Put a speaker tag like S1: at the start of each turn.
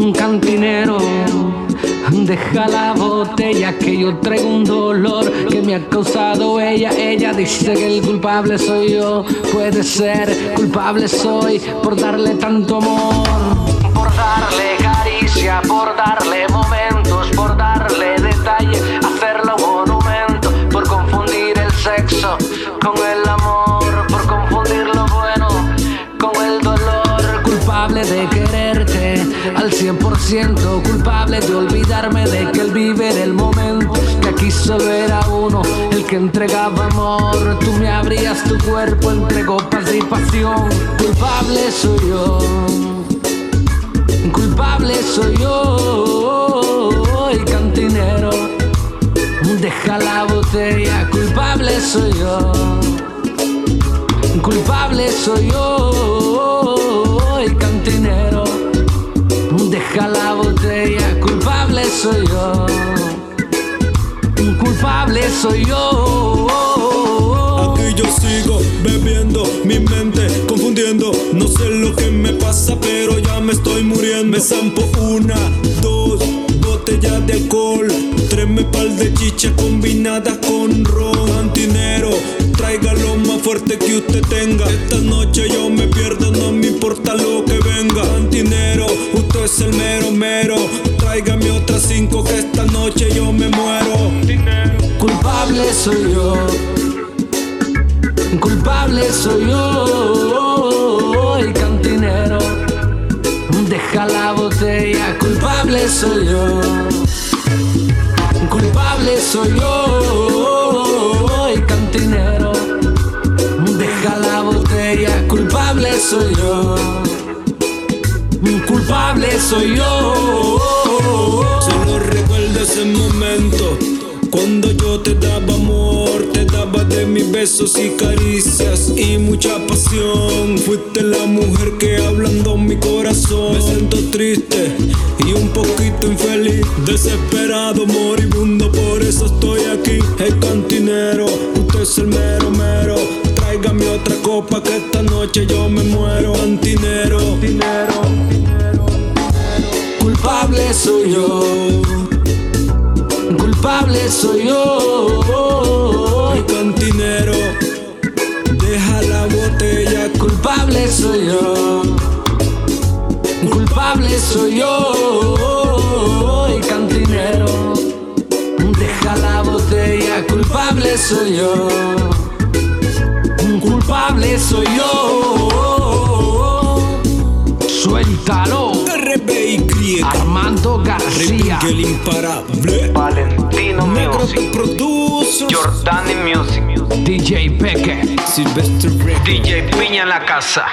S1: un cantinero. Deja la botella que yo traigo un dolor que me ha causado ella. Ella dice que el culpable soy yo. Puede ser, culpable soy por darle tanto amor. Por darle caricia, por darle momentos, por darle detalle, hacerlo monumento, por confundir el sexo con el amor, por confundir lo bueno con el dolor. Culpable de quererte al 100%, culpable de olvidarme de que él vive en el momento, que aquí solo era uno el que entregaba amor. Tú me abrías tu cuerpo entre copas y pasión. Culpable soy yo. Culpable soy yo, el cantinero. Deja la botella, culpable soy yo. Culpable soy yo, soy yo. Culpable soy yo.
S2: Aquí yo sigo bebiendo, mi mente confundiendo. No sé lo que me pasa, pero ya me estoy muriendo. Me zampo una, dos botellas de alcohol. Tres me par de chicha combinadas con ron. Cantinero, traiga lo más fuerte que usted tenga. Esta noche yo me pierdo, no me importa lo que venga. Cantinero, usted es el mero mero. Tráigame otras cinco que esta noche yo me muero.
S1: Culpable soy yo. Culpable soy yo, el cantinero. Deja la botella, culpable soy yo. Culpable soy yo, el cantinero. Deja la botella, culpable soy yo. Culpable soy yo.
S2: Besos y caricias y mucha pasión. Fuiste la mujer que hablando mi corazón. Me siento triste y un poquito infeliz, desesperado, moribundo, por eso estoy aquí. El cantinero, usted es el mero mero. Tráigame otra copa que esta noche yo me muero. Cantinero, dinero,
S1: Culpable soy yo. Culpable soy yo. Soy yo. Culpable soy yo. Cantinero. Deja la botella. Culpable soy yo. Culpable soy yo. Armando García.
S2: El imparable.
S3: Valentino
S2: Negro
S3: Music. Jordani Music,
S1: DJ Peque.
S2: Silvestre Records.
S3: DJ Piña en la casa.